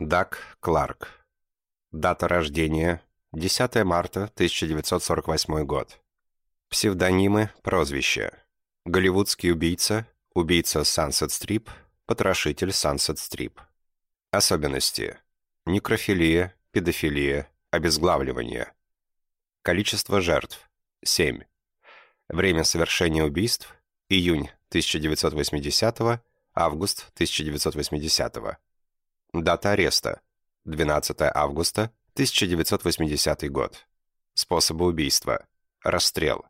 Дак Кларк. Дата рождения 10 марта 1948 год. Псевдонимы, прозвища. Голливудский убийца, убийца Sunset Strip, потрошитель Sunset Strip. Особенности. Некрофилия, педофилия, обезглавливание. Количество жертв. 7. Время совершения убийств. Июнь 1980 август 1980 Дата ареста. 12 августа 1980 год. Способы убийства. Расстрел.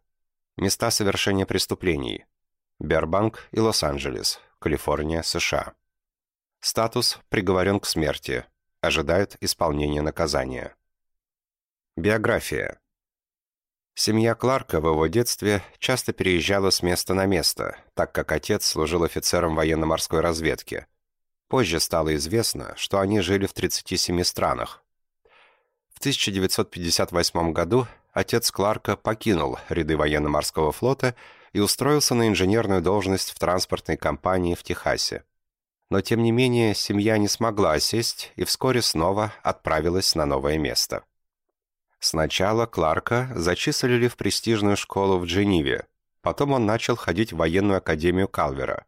Места совершения преступлений. Бербанк и Лос-Анджелес, Калифорния, США. Статус приговорен к смерти. Ожидает исполнения наказания. Биография. Семья Кларка в его детстве часто переезжала с места на место, так как отец служил офицером военно-морской разведки – Позже стало известно, что они жили в 37 странах. В 1958 году отец Кларка покинул ряды военно-морского флота и устроился на инженерную должность в транспортной компании в Техасе. Но, тем не менее, семья не смогла осесть и вскоре снова отправилась на новое место. Сначала Кларка зачислили в престижную школу в Дженеве, потом он начал ходить в военную академию Калвера –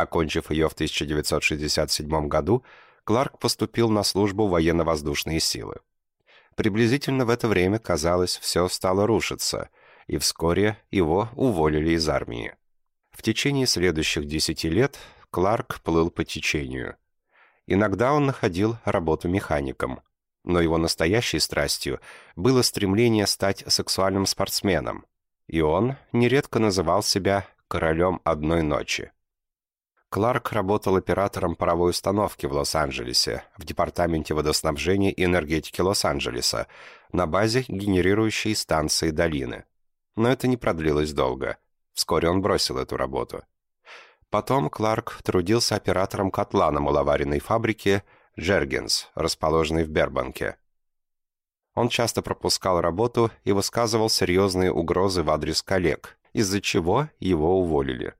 Окончив ее в 1967 году, Кларк поступил на службу в военно-воздушные силы. Приблизительно в это время, казалось, все стало рушиться, и вскоре его уволили из армии. В течение следующих десяти лет Кларк плыл по течению. Иногда он находил работу механиком, но его настоящей страстью было стремление стать сексуальным спортсменом, и он нередко называл себя «королем одной ночи». Кларк работал оператором паровой установки в Лос-Анджелесе, в Департаменте водоснабжения и энергетики Лос-Анджелеса, на базе генерирующей станции долины. Но это не продлилось долго. Вскоре он бросил эту работу. Потом Кларк трудился оператором котла на маловаренной фабрике «Джергенс», расположенной в Бербанке. Он часто пропускал работу и высказывал серьезные угрозы в адрес коллег, из-за чего его уволили.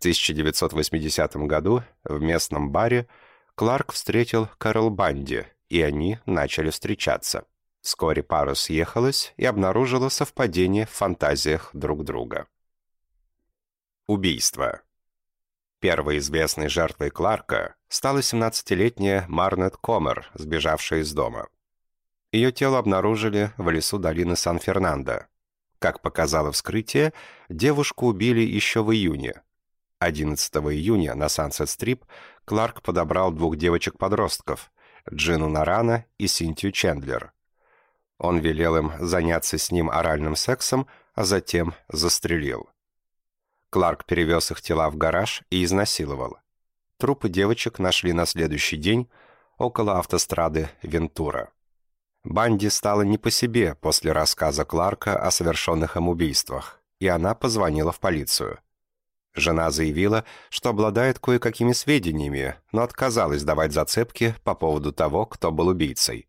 В 1980 году в местном баре Кларк встретил Кэрол Банди, и они начали встречаться. Вскоре пара съехалась и обнаружила совпадение в фантазиях друг друга. Убийство. Первой известной жертвой Кларка стала 17-летняя Марнет Комер, сбежавшая из дома. Ее тело обнаружили в лесу долины Сан-Фернандо. Как показало вскрытие, девушку убили еще в июне, 11 июня на Сансет-Стрип Кларк подобрал двух девочек-подростков, Джину Нарана и Синтию Чендлер. Он велел им заняться с ним оральным сексом, а затем застрелил. Кларк перевез их тела в гараж и изнасиловал. Трупы девочек нашли на следующий день около автострады Вентура. Банди стало не по себе после рассказа Кларка о совершенных им убийствах, и она позвонила в полицию – Жена заявила, что обладает кое-какими сведениями, но отказалась давать зацепки по поводу того, кто был убийцей.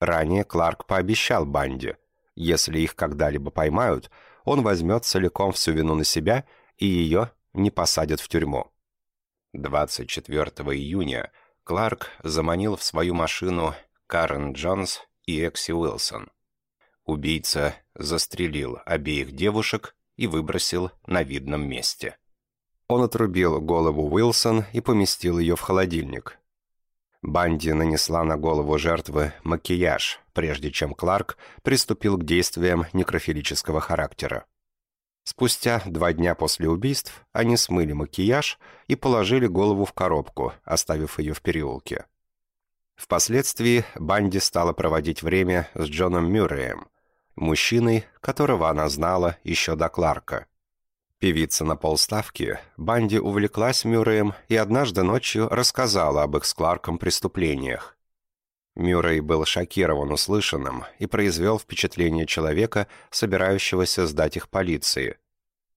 Ранее Кларк пообещал банде, если их когда-либо поймают, он возьмет целиком всю вину на себя и ее не посадят в тюрьму. 24 июня Кларк заманил в свою машину Карен Джонс и Экси Уилсон. Убийца застрелил обеих девушек и выбросил на видном месте. Он отрубил голову Уилсон и поместил ее в холодильник. Банди нанесла на голову жертвы макияж, прежде чем Кларк приступил к действиям некрофилического характера. Спустя два дня после убийств они смыли макияж и положили голову в коробку, оставив ее в переулке. Впоследствии Банди стала проводить время с Джоном Мюрреем, мужчиной, которого она знала еще до Кларка. Певица на полставки, Банди увлеклась Мюрреем и однажды ночью рассказала об их с Кларком преступлениях. Мюррей был шокирован услышанным и произвел впечатление человека, собирающегося сдать их полиции.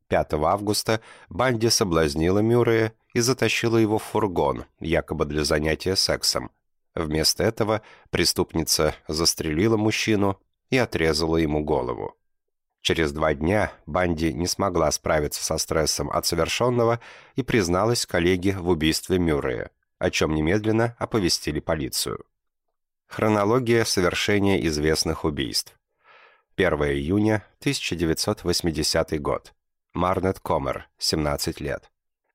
5 августа Банди соблазнила Мюррея и затащила его в фургон, якобы для занятия сексом. Вместо этого преступница застрелила мужчину и отрезала ему голову. Через два дня Банди не смогла справиться со стрессом от совершенного и призналась коллеге в убийстве Мюррея. о чем немедленно оповестили полицию. Хронология совершения известных убийств. 1 июня 1980 год. Марнет Комер, 17 лет.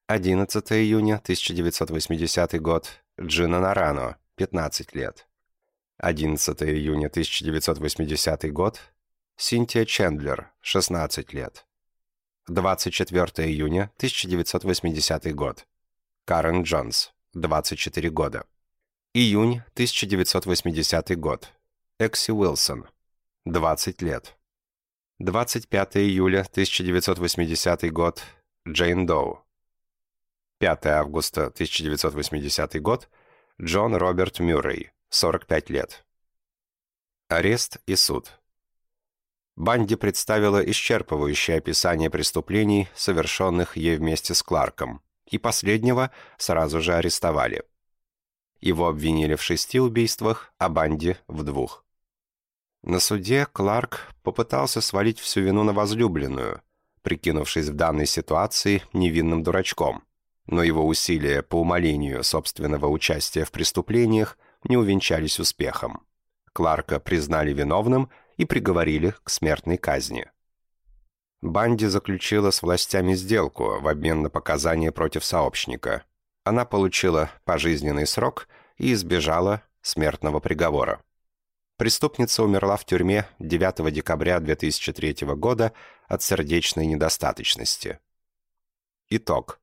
11 июня 1980 год. Джина Нарано, 15 лет. 11 июня 1980 год. Синтия Чендлер, 16 лет. 24 июня 1980 год. Карен Джонс, 24 года. Июнь 1980 год. Экси Уилсон, 20 лет. 25 июля 1980 год. Джейн Доу. 5 августа 1980 год. Джон Роберт Мюррей, 45 лет. Арест и суд. Банди представила исчерпывающее описание преступлений, совершенных ей вместе с Кларком, и последнего сразу же арестовали. Его обвинили в шести убийствах, а Банди – в двух. На суде Кларк попытался свалить всю вину на возлюбленную, прикинувшись в данной ситуации невинным дурачком, но его усилия по умолению собственного участия в преступлениях не увенчались успехом. Кларка признали виновным – и приговорили к смертной казни. Банди заключила с властями сделку в обмен на показания против сообщника. Она получила пожизненный срок и избежала смертного приговора. Преступница умерла в тюрьме 9 декабря 2003 года от сердечной недостаточности. Итог.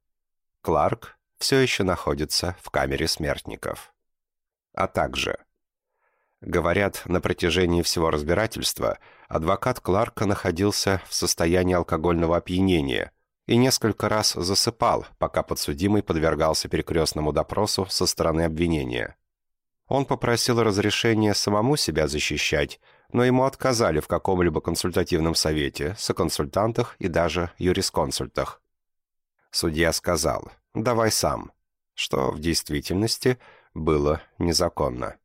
Кларк все еще находится в камере смертников. А также Говорят, на протяжении всего разбирательства адвокат Кларка находился в состоянии алкогольного опьянения и несколько раз засыпал, пока подсудимый подвергался перекрестному допросу со стороны обвинения. Он попросил разрешения самому себя защищать, но ему отказали в каком-либо консультативном совете, соконсультантах и даже юрисконсультах. Судья сказал «давай сам», что в действительности было незаконно.